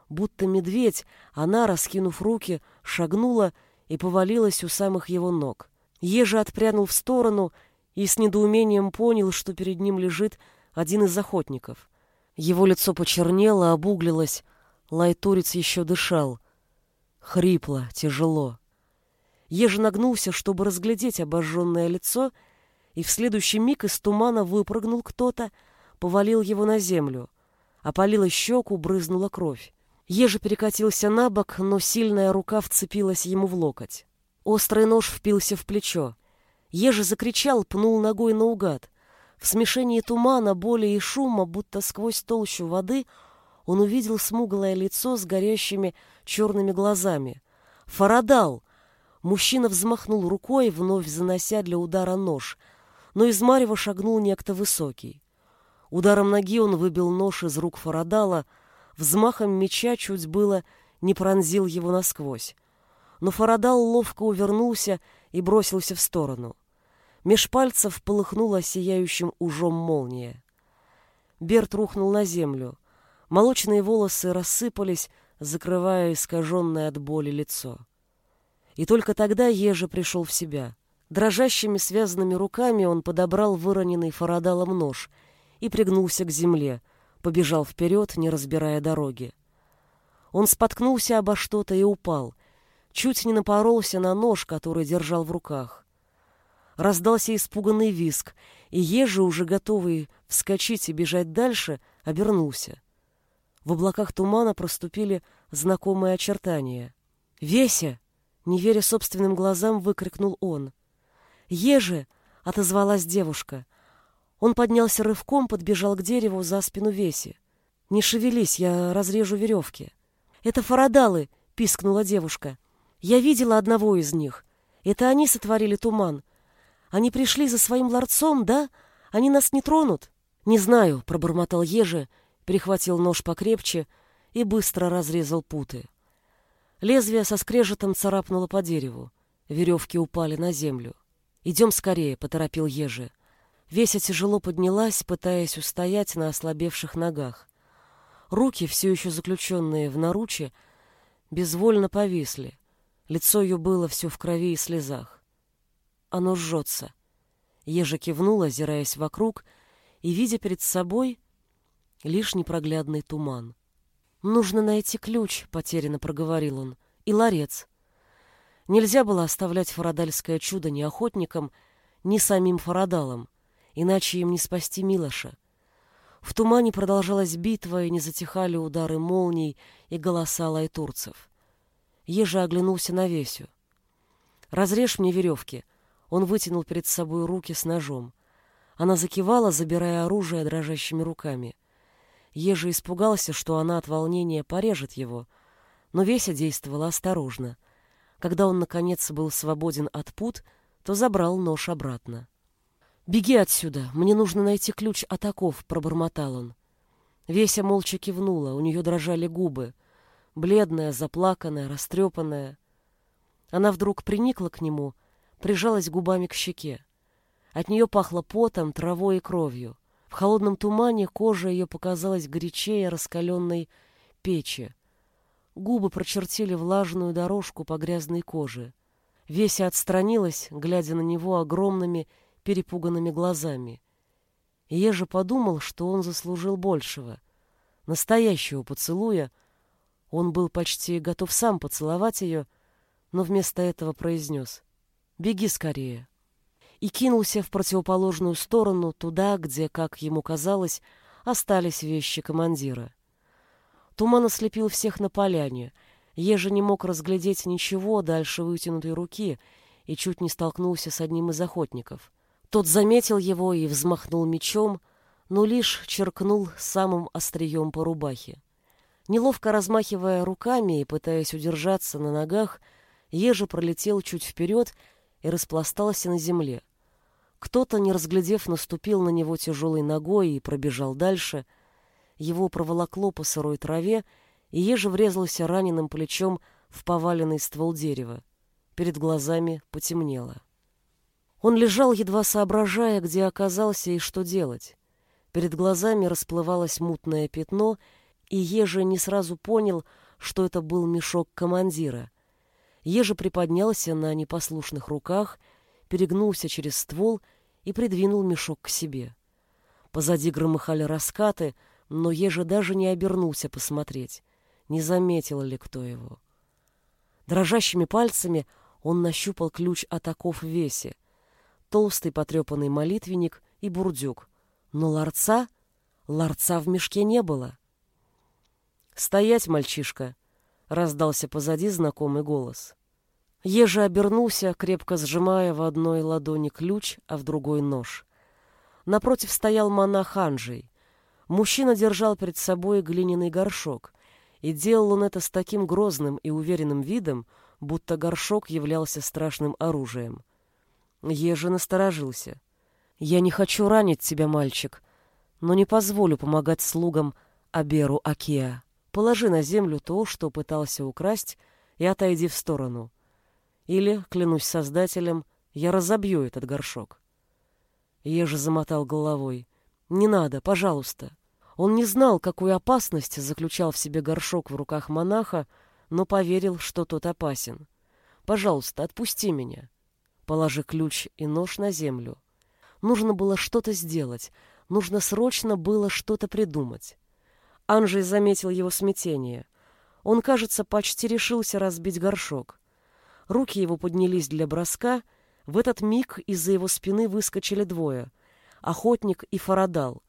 Будто медведь, она, раскинув руки, шагнула и повалилась у самых его ног. Ежа отпрянул в сторону и с недоумением понял, что перед ним лежит один из охотников. Его лицо почернело, обуглилось, лайтурец еще дышал. Хрипло, тяжело. Ежа нагнулся, чтобы разглядеть обожженное лицо, и в следующий миг из тумана выпрыгнул кто-то, повалил его на землю. Опалила щеку, брызнула кровь. Ежи перекатился на бок, но сильная рука вцепилась ему в локоть. Острый нож впился в плечо. Ежи закричал, пнул ногой наугад. В смешении тумана, боли и шума, будто сквозь толщу воды, он увидел смуглое лицо с горящими черными глазами. «Фарадал!» Мужчина взмахнул рукой, вновь занося для удара нож, но из Марева шагнул некто высокий. Ударом ноги он выбил нож из рук Фарадала, взмахом меча чуть было не пронзил его насквозь. Но Фарадал ловко увернулся и бросился в сторону. Меж пальцев полыхнула сияющим ужом молния. Берт рухнул на землю. Молочные волосы рассыпались, закрывая искаженное от боли лицо. И только тогда Ежи пришел в себя. Дрожащими связанными руками он подобрал выроненный Фарадалом нож и пригнулся к земле — побежал вперед, не разбирая дороги. Он споткнулся обо что-то и упал, чуть не напоролся на нож, который держал в руках. Раздался испуганный виск, и Ежи, уже готовый вскочить и бежать дальше, обернулся. В облаках тумана проступили знакомые очертания. «Веся!» — не веря собственным глазам, выкрикнул он. «Ежи!» — отозвалась девушка — он поднялся рывком, подбежал к дереву за спину Веси. «Не шевелись, я разрежу веревки». «Это фарадалы!» — пискнула девушка. «Я видела одного из них. Это они сотворили туман. Они пришли за своим ларцом, да? Они нас не тронут?» «Не знаю», — пробормотал Ежи, перехватил нож покрепче и быстро разрезал путы. Лезвие со скрежетом царапнуло по дереву. Веревки упали на землю. «Идем скорее», — поторопил Ежи. Веся тяжело поднялась, пытаясь устоять на ослабевших ногах. Руки, все еще заключенные в наруче, безвольно повисли. Лицо ее было все в крови и слезах. Оно жжется. Ежа кивнула, озираясь вокруг, и, видя перед собой, лишь непроглядный туман. «Нужно найти ключ», — потерянно проговорил он, — «и ларец». Нельзя было оставлять фарадальское чудо ни охотникам, ни самим фарадалам иначе им не спасти Милоша. В тумане продолжалась битва, и не затихали удары молний и голоса лайтурцев. Ежа оглянулся на Весю. «Разрежь мне веревки». Он вытянул перед собой руки с ножом. Она закивала, забирая оружие дрожащими руками. Ежа испугался, что она от волнения порежет его, но Веся действовала осторожно. Когда он, наконец, был свободен от пут, то забрал нож обратно. «Беги отсюда, мне нужно найти ключ от оков», — пробормотал он. Веся молча кивнула, у нее дрожали губы. Бледная, заплаканная, растрепанная. Она вдруг приникла к нему, прижалась губами к щеке. От нее пахло потом, травой и кровью. В холодном тумане кожа ее показалась горячее раскаленной печи. Губы прочертили влажную дорожку по грязной коже. Веся отстранилась, глядя на него огромными перепуганными глазами. Же подумал, что он заслужил большего. Настоящего поцелуя. Он был почти готов сам поцеловать ее, но вместо этого произнес «Беги скорее» и кинулся в противоположную сторону, туда, где, как ему казалось, остались вещи командира. Туман ослепил всех на поляне. Ежи не мог разглядеть ничего дальше вытянутой руки и чуть не столкнулся с одним из охотников. Тот заметил его и взмахнул мечом, но лишь черкнул самым острием по рубахе. Неловко размахивая руками и пытаясь удержаться на ногах, Ежи пролетел чуть вперед и распластался на земле. Кто-то, не разглядев, наступил на него тяжелой ногой и пробежал дальше. Его проволокло по сырой траве, и Ежи врезался раненым плечом в поваленный ствол дерева. Перед глазами потемнело. Он лежал, едва соображая, где оказался и что делать. Перед глазами расплывалось мутное пятно, и Ежи не сразу понял, что это был мешок командира. Ежи приподнялся на непослушных руках, перегнулся через ствол и придвинул мешок к себе. Позади громыхали раскаты, но Ежи даже не обернулся посмотреть, не заметил ли кто его. Дрожащими пальцами он нащупал ключ от оков в весе, толстый потрепанный молитвенник и бурдюк, но ларца, ларца в мешке не было. «Стоять, мальчишка!» — раздался позади знакомый голос. Ежа обернулся, крепко сжимая в одной ладони ключ, а в другой нож. Напротив стоял монах Анжей. Мужчина держал перед собой глиняный горшок, и делал он это с таким грозным и уверенным видом, будто горшок являлся страшным оружием. Ежа насторожился. «Я не хочу ранить тебя, мальчик, но не позволю помогать слугам Аберу Акия. Положи на землю то, что пытался украсть, и отойди в сторону. Или, клянусь создателем, я разобью этот горшок. Ежи замотал головой. «Не надо, пожалуйста». Он не знал, какую опасность заключал в себе горшок в руках монаха, но поверил, что тот опасен. «Пожалуйста, отпусти меня». Положи ключ и нож на землю. Нужно было что-то сделать, нужно срочно было что-то придумать. Анжей заметил его смятение. Он, кажется, почти решился разбить горшок. Руки его поднялись для броска. В этот миг из-за его спины выскочили двое — охотник и фарадал.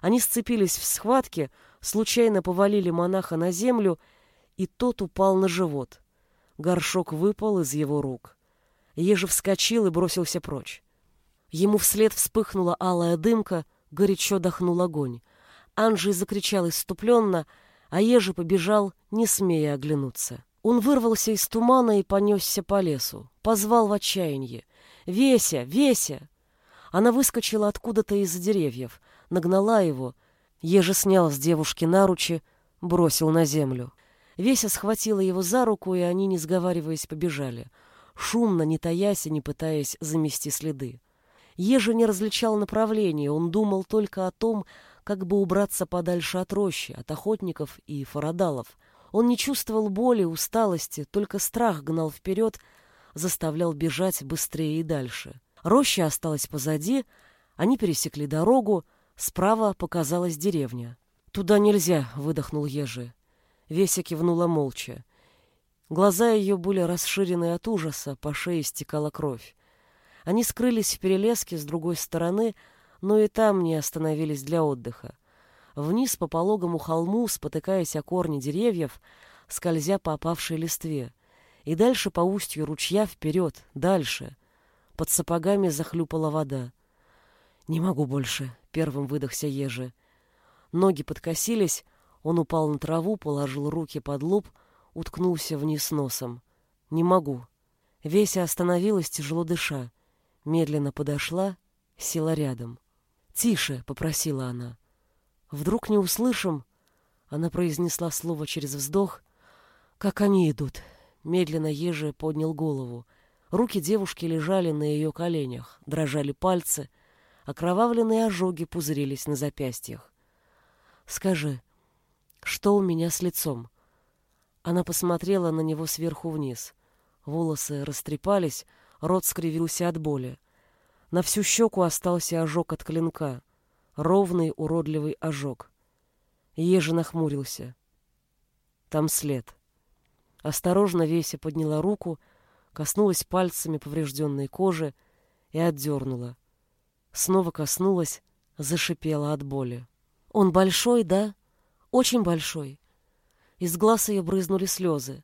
Они сцепились в схватке, случайно повалили монаха на землю, и тот упал на живот. Горшок выпал из его рук. Ежи вскочил и бросился прочь. Ему вслед вспыхнула алая дымка, горячо дохнул огонь. Анжей закричал иступленно, а Ежи побежал, не смея оглянуться. Он вырвался из тумана и понесся по лесу. Позвал в отчаянии. «Веся! Веся!» Она выскочила откуда-то из-за деревьев, нагнала его. Еже снял с девушки наручи, бросил на землю. Веся схватила его за руку, и они, не сговариваясь, побежали. Шумно, не таясь и не пытаясь замести следы. Ежа не различал направления, он думал только о том, как бы убраться подальше от рощи, от охотников и фарадалов — он не чувствовал боли, усталости, только страх гнал вперед, заставлял бежать быстрее и дальше. Роща осталась позади, они пересекли дорогу, справа показалась деревня. «Туда нельзя», — выдохнул Ежи. Веся кивнула молча. Глаза ее были расширены от ужаса, по шее стекала кровь. Они скрылись в перелеске с другой стороны, но и там не остановились для отдыха вниз по пологому холму, спотыкаясь о корни деревьев, скользя по опавшей листве, и дальше по устью ручья вперед, дальше. Под сапогами захлюпала вода. «Не могу больше», — первым выдохся Ежи. Ноги подкосились, он упал на траву, положил руки под лоб, уткнулся вниз носом. «Не могу». Веся остановилась, тяжело дыша. Медленно подошла, села рядом. «Тише», — попросила она. Вдруг не услышим, она произнесла слово через вздох, как они идут. Медленно Ежи поднял голову. Руки девушки лежали на ее коленях, дрожали пальцы, окровавленные ожоги пузырились на запястьях. «Скажи, что у меня с лицом?» Она посмотрела на него сверху вниз. Волосы растрепались, рот скривился от боли. На всю щеку остался ожог от клинка ровный уродливый ожог. Ежи нахмурился. Там след. Осторожно Веся подняла руку, коснулась пальцами поврежденной кожи и отдернула. Снова коснулась, зашипела от боли. «Он большой, да? Очень большой». Из глаз ее брызнули слезы.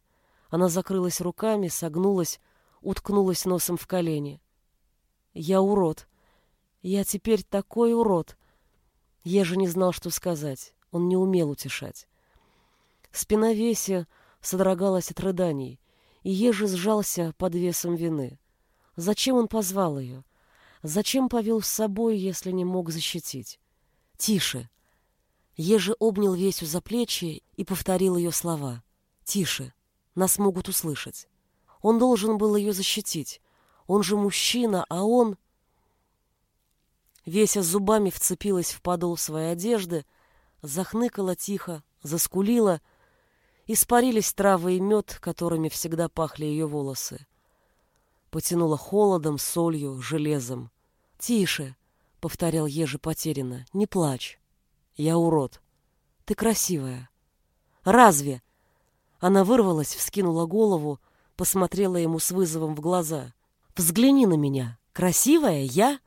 Она закрылась руками, согнулась, уткнулась носом в колени. «Я урод. Я теперь такой урод». Же не знал, что сказать. Он не умел утешать. Спина Веси содрогалась от рыданий, и Ежи сжался под весом вины. Зачем он позвал ее? Зачем повел с собой, если не мог защитить? «Тише!» Ежи обнял Весю за плечи и повторил ее слова. «Тише! Нас могут услышать!» Он должен был ее защитить. Он же мужчина, а он... Веся зубами вцепилась в подол своей одежды, захныкала тихо, заскулила. Испарились травы и мед, которыми всегда пахли ее волосы. Потянула холодом, солью, железом. «Тише!» — повторял Ежи потерянно. «Не плачь. Я урод. Ты красивая». «Разве?» Она вырвалась, вскинула голову, посмотрела ему с вызовом в глаза. «Взгляни на меня. Красивая я?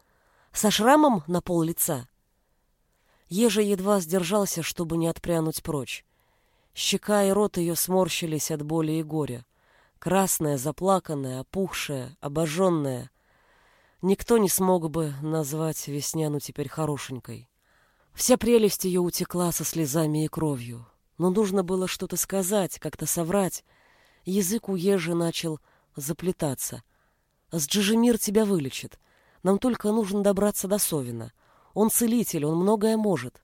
Со шрамом на пол лица?» Ежа едва сдержался, чтобы не отпрянуть прочь. Щека и рот ее сморщились от боли и горя. Красная, заплаканная, опухшая, обожженная. Никто не смог бы назвать Весняну теперь хорошенькой. Вся прелесть ее утекла со слезами и кровью. Но нужно было что-то сказать, как-то соврать. Язык у Ежи начал заплетаться. «С Джижемир тебя вылечит. Нам только нужно добраться до Совина. Он целитель, он многое может.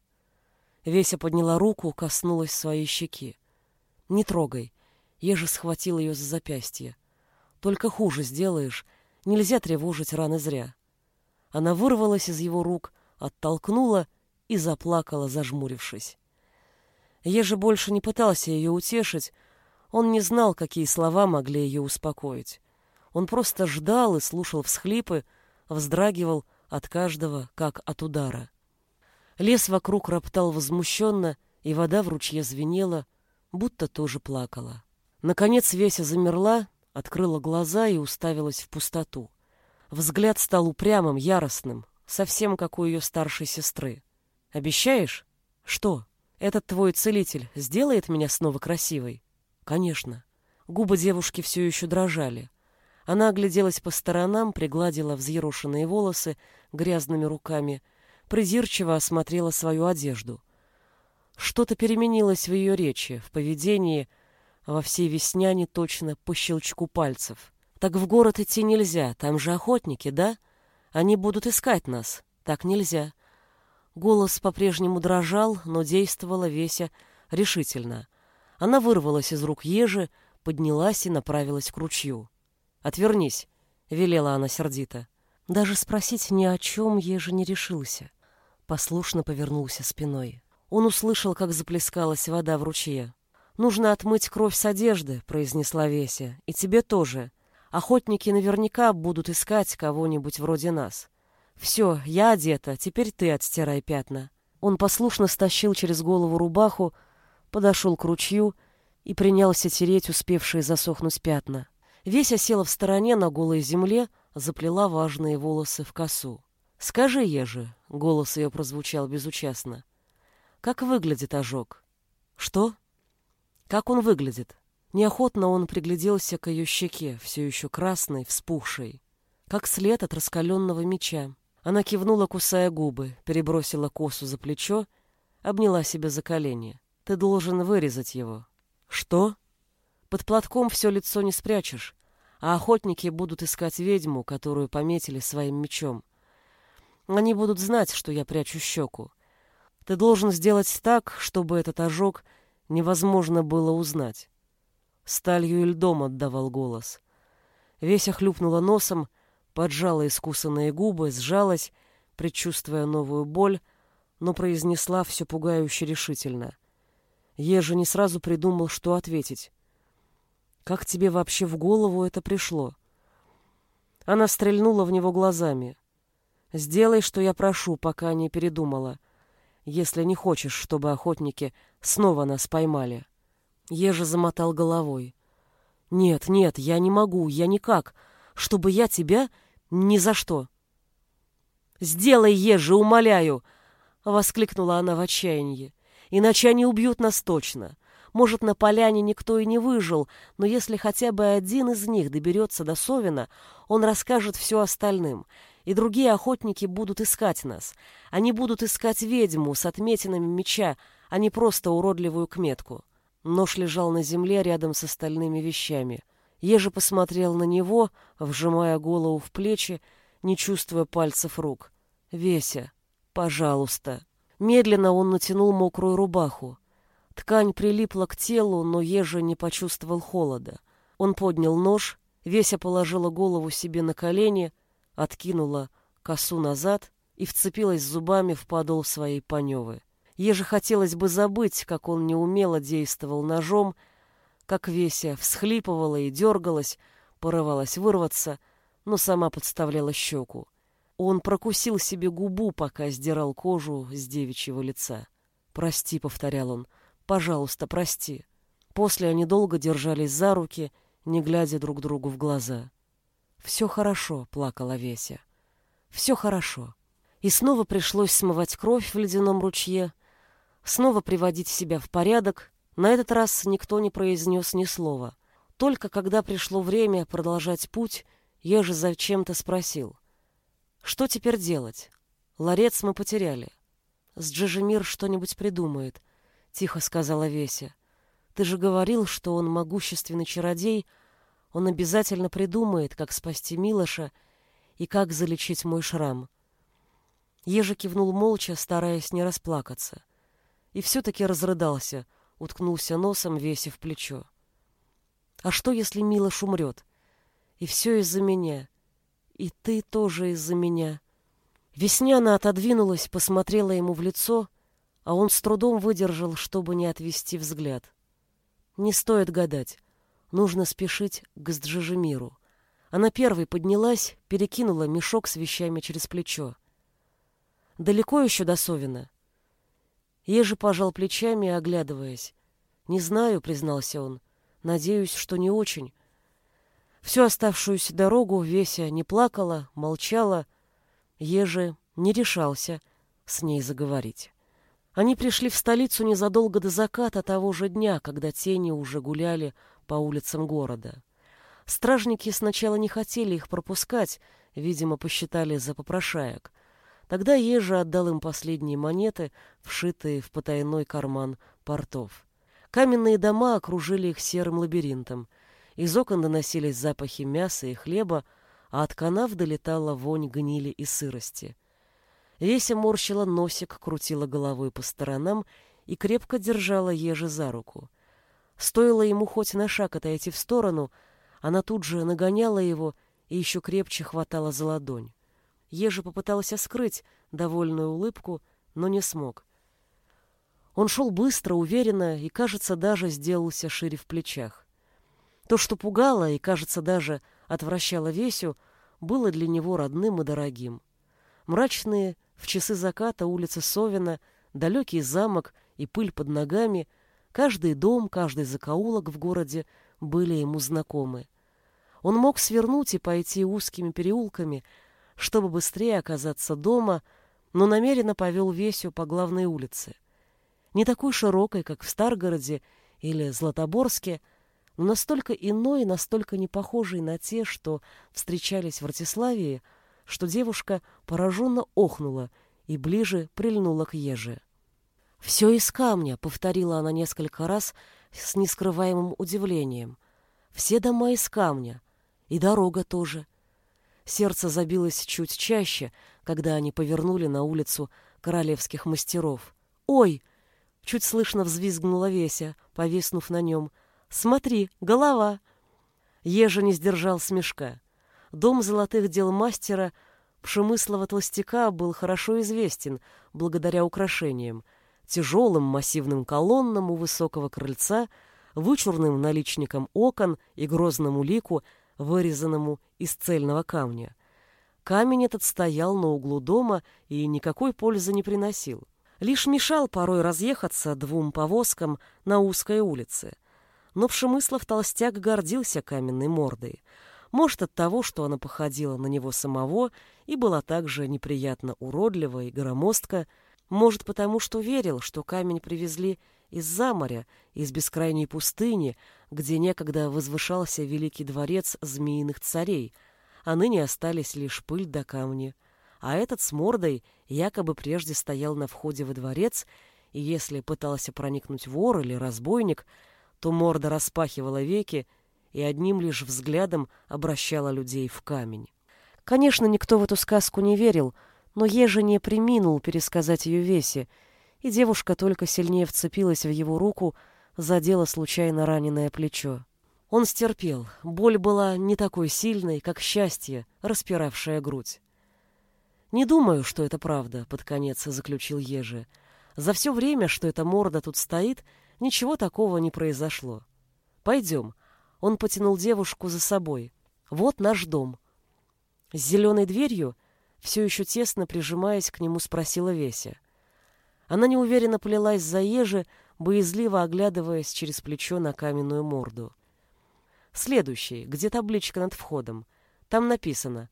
Веся подняла руку, коснулась своей щеки. «Не трогай». Ежи схватил ее за запястье. «Только хуже сделаешь. Нельзя тревожить раны зря». Она вырвалась из его рук, оттолкнула и заплакала, зажмурившись. Ежи больше не пытался ее утешить. Он не знал, какие слова могли ее успокоить. Он просто ждал и слушал всхлипы, вздрагивал, от каждого, как от удара. Лес вокруг роптал возмущенно, и вода в ручье звенела, будто тоже плакала. Наконец Веся замерла, открыла глаза и уставилась в пустоту. Взгляд стал упрямым, яростным, совсем как у ее старшей сестры. «Обещаешь?» «Что? Этот твой целитель сделает меня снова красивой?» «Конечно». Губы девушки все еще дрожали. Она огляделась по сторонам, пригладила взъерошенные волосы грязными руками, придирчиво осмотрела свою одежду. Что-то переменилось в ее речи, в поведении, во всей весняне точно по щелчку пальцев. «Так в город идти нельзя, там же охотники, да? Они будут искать нас. Так нельзя». Голос по-прежнему дрожал, но действовала Веся решительно. Она вырвалась из рук ежи, поднялась и направилась к ручью. «Отвернись», — велела она сердито. Даже спросить ни о чем Ежи не решился. Послушно повернулся спиной. Он услышал, как заплескалась вода в ручье. «Нужно отмыть кровь с одежды», — произнесла Веся. «И тебе тоже. Охотники наверняка будут искать кого-нибудь вроде нас. Все, я одета, теперь ты отстирай пятна». Он послушно стащил через голову рубаху, подошел к ручью и принялся тереть успевшие засохнуть пятна. Веся села в стороне на голой земле, заплела важные волосы в косу. «Скажи, Ежи», — голос ее прозвучал безучастно, — «как выглядит ожог?» «Что?» «Как он выглядит?» Неохотно он пригляделся к ее щеке, все еще красной, вспухшей, как след от раскаленного меча. Она кивнула, кусая губы, перебросила косу за плечо, обняла себя за колени. «Ты должен вырезать его». «Что?» Под платком все лицо не спрячешь, а охотники будут искать ведьму, которую пометили своим мечом. Они будут знать, что я прячу щеку. Ты должен сделать так, чтобы этот ожог невозможно было узнать. Сталью и льдом отдавал голос. Веся хлюпнула носом, поджала искусанные губы, сжалась, предчувствуя новую боль, но произнесла все пугающе решительно. Ежа не сразу придумал, что ответить. Как тебе вообще в голову это пришло? Она стрельнула в него глазами. Сделай, что я прошу, пока не передумала. Если не хочешь, чтобы охотники снова нас поймали. Ежа замотал головой. Нет, нет, я не могу, я никак. Чтобы я тебя ни за что. Сделай, ежи, умоляю, воскликнула она в отчаянии. Иначе они убьют нас точно. Может, на поляне никто и не выжил, но если хотя бы один из них доберется до Совина, он расскажет все остальным, и другие охотники будут искать нас. Они будут искать ведьму с отметинами меча, а не просто уродливую кметку. Нож лежал на земле рядом с остальными вещами. Ежи посмотрел на него, вжимая голову в плечи, не чувствуя пальцев рук. «Веся, пожалуйста». Медленно он натянул мокрую рубаху. Ткань прилипла к телу, но Ежа не почувствовал холода. Он поднял нож, Веся положила голову себе на колени, откинула косу назад и вцепилась зубами в подол своей паневы. Еже хотелось бы забыть, как он неумело действовал ножом, как Веся всхлипывала и дергалась, порывалась вырваться, но сама подставляла щеку. Он прокусил себе губу, пока сдирал кожу с девичьего лица. «Прости», — повторял он, Пожалуйста, прости. После они долго держались за руки, не глядя друг другу в глаза. «Все хорошо», — плакала Веся. «Все хорошо». И снова пришлось смывать кровь в ледяном ручье, снова приводить себя в порядок. На этот раз никто не произнес ни слова. Только когда пришло время продолжать путь, я же зачем-то спросил. «Что теперь делать? Ларец мы потеряли. С Джижемир что-нибудь придумает тихо сказала Веся. Ты же говорил, что он могущественный чародей. Он обязательно придумает, как спасти Милоша и как залечить мой шрам. Ежа кивнул молча, стараясь не расплакаться. И все-таки разрыдался, уткнулся носом, Весе в плечо. А что, если Милош умрет? И все из-за меня. И ты тоже из-за меня. Весняна отодвинулась, посмотрела ему в лицо а он с трудом выдержал, чтобы не отвести взгляд. Не стоит гадать. Нужно спешить к Сджижемиру. Она первой поднялась, перекинула мешок с вещами через плечо. «Далеко еще до Совина?» Ежи пожал плечами, оглядываясь. «Не знаю», — признался он. «Надеюсь, что не очень». Всю оставшуюся дорогу Веся не плакала, молчала. Ежи не решался с ней заговорить. Они пришли в столицу незадолго до заката того же дня, когда тени уже гуляли по улицам города. Стражники сначала не хотели их пропускать, видимо, посчитали за попрошаек. Тогда Ежа отдал им последние монеты, вшитые в потайной карман портов. Каменные дома окружили их серым лабиринтом. Из окон доносились запахи мяса и хлеба, а от канав долетала вонь гнили и сырости. Веся морщила носик, крутила головой по сторонам и крепко держала Ежи за руку. Стоило ему хоть на шаг отойти в сторону, она тут же нагоняла его и еще крепче хватала за ладонь. Ежи попытался скрыть довольную улыбку, но не смог. Он шел быстро, уверенно и, кажется, даже сделался шире в плечах. То, что пугало и, кажется, даже отвращало Весю, было для него родным и дорогим. Мрачные, в часы заката улица Совина, далекий замок и пыль под ногами, каждый дом, каждый закоулок в городе были ему знакомы. Он мог свернуть и пойти узкими переулками, чтобы быстрее оказаться дома, но намеренно повел Весю по главной улице. Не такой широкой, как в Старгороде или Златоборске, но настолько иной настолько не похожей на те, что встречались в Ратиславии, что девушка пораженно охнула и ближе прильнула к еже. «Все из камня», — повторила она несколько раз с нескрываемым удивлением. «Все дома из камня. И дорога тоже». Сердце забилось чуть чаще, когда они повернули на улицу королевских мастеров. «Ой!» — чуть слышно взвизгнула Веся, повиснув на нем. «Смотри, голова!» Ежа не сдержал смешка. Дом золотых дел мастера Пшемыслова толстяка был хорошо известен благодаря украшениям, тяжелым массивным колоннам у высокого крыльца, вычурным наличникам окон и грозному лику, вырезанному из цельного камня. Камень этот стоял на углу дома и никакой пользы не приносил. Лишь мешал порой разъехаться двум повозкам на узкой улице. Но Пшемыслов толстяк гордился каменной мордой. Может, от того, что она походила на него самого и была также неприятно уродлива и громоздка, может, потому что верил, что камень привезли из-за моря, из бескрайней пустыни, где некогда возвышался великий дворец змеиных царей, а ныне остались лишь пыль да камни. А этот с мордой якобы прежде стоял на входе во дворец, и если пытался проникнуть вор или разбойник, то морда распахивала веки и одним лишь взглядом обращала людей в камень. Конечно, никто в эту сказку не верил, но Ежи не приминул пересказать ее Весе, и девушка только сильнее вцепилась в его руку, задела случайно раненое плечо. Он стерпел. Боль была не такой сильной, как счастье, распиравшее грудь. «Не думаю, что это правда», — под конец заключил Ежи. «За все время, что эта морда тут стоит, ничего такого не произошло. Пойдем». Он потянул девушку за собой. «Вот наш дом». С зеленой дверью, все еще тесно прижимаясь к нему, спросила Веся. Она неуверенно плелась за Ежи, боязливо оглядываясь через плечо на каменную морду. Следующий, где табличка над входом. Там написано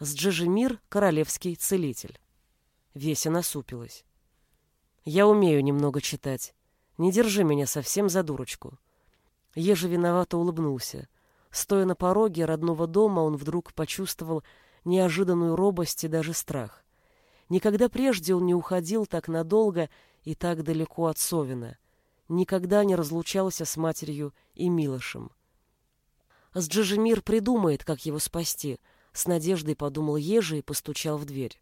«С Джижемир, королевский целитель». Веся насупилась. «Я умею немного читать. Не держи меня совсем за дурочку». Ежи виновато улыбнулся. Стоя на пороге родного дома, он вдруг почувствовал неожиданную робость и даже страх. Никогда прежде он не уходил так надолго и так далеко от Совина. Никогда не разлучался с матерью и Милошем. С Джижемир придумает, как его спасти, с надеждой подумал Ежи и постучал в дверь.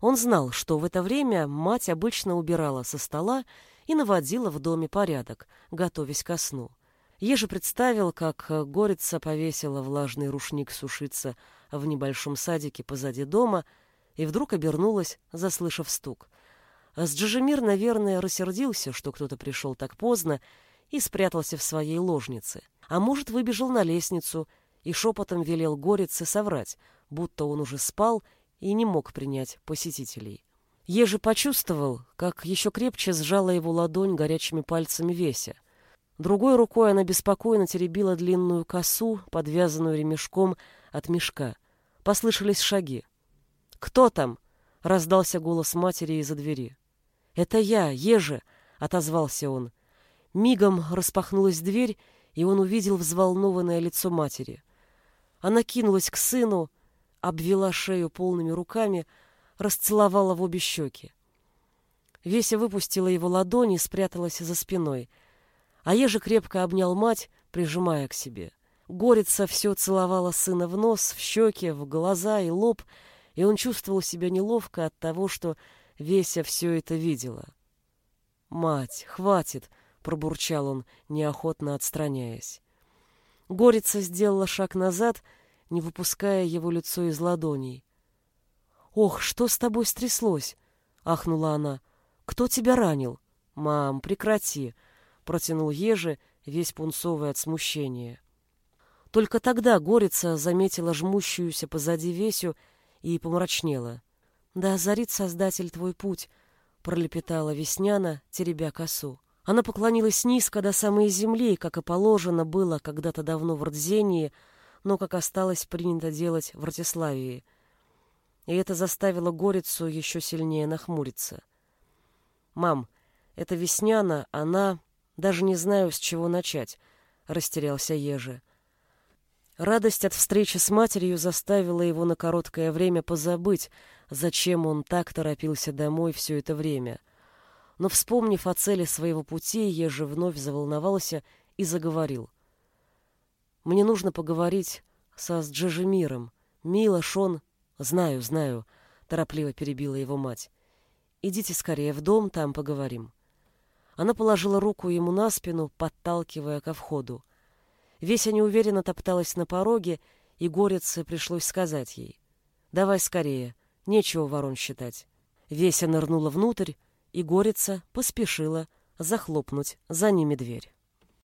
Он знал, что в это время мать обычно убирала со стола и наводила в доме порядок, готовясь ко сну. Ежи представил, как горица повесила влажный рушник сушиться в небольшом садике позади дома и вдруг обернулась, заслышав стук. С Джижемир, наверное, рассердился, что кто-то пришел так поздно и спрятался в своей ложнице. А может, выбежал на лестницу и шепотом велел горице соврать, будто он уже спал и не мог принять посетителей. Ежи почувствовал, как еще крепче сжала его ладонь горячими пальцами Веся. Другой рукой она беспокойно теребила длинную косу, подвязанную ремешком от мешка. Послышались шаги. «Кто там?» — раздался голос матери из-за двери. «Это я, Ежи!» — отозвался он. Мигом распахнулась дверь, и он увидел взволнованное лицо матери. Она кинулась к сыну, обвела шею полными руками, расцеловала в обе щеки. Веся выпустила его ладони и спряталась за спиной, а Ежи крепко обнял мать, прижимая к себе. Горица все целовала сына в нос, в щеки, в глаза и лоб, и он чувствовал себя неловко от того, что Веся все это видела. «Мать, хватит!» — пробурчал он, неохотно отстраняясь. Горица сделала шаг назад, не выпуская его лицо из ладоней. «Ох, что с тобой стряслось?» — ахнула она. «Кто тебя ранил?» «Мам, прекрати!» — протянул Ежи, весь пунцовый от смущения. Только тогда Горица заметила жмущуюся позади Весю и помрачнела. «Да озарит Создатель твой путь», — пролепетала Весняна, теребя косу. Она поклонилась низко до самой земли, как и положено было когда-то давно в Рдзении, но как осталось принято делать в Ратиславии. И это заставило Горицу еще сильнее нахмуриться. «Мам, это Весняна, она... Даже не знаю, с чего начать», — растерялся Ежи. Радость от встречи с матерью заставила его на короткое время позабыть, зачем он так торопился домой все это время. Но, вспомнив о цели своего пути, Ежи вновь заволновался и заговорил. «Мне нужно поговорить со Сджижемиром. Мила, Шон...» «Знаю, знаю», — торопливо перебила его мать. «Идите скорее в дом, там поговорим». Она положила руку ему на спину, подталкивая ко входу. Веся неуверенно топталась на пороге, и горице пришлось сказать ей. «Давай скорее, нечего ворон считать». Веся нырнула внутрь, и горица поспешила захлопнуть за ними дверь.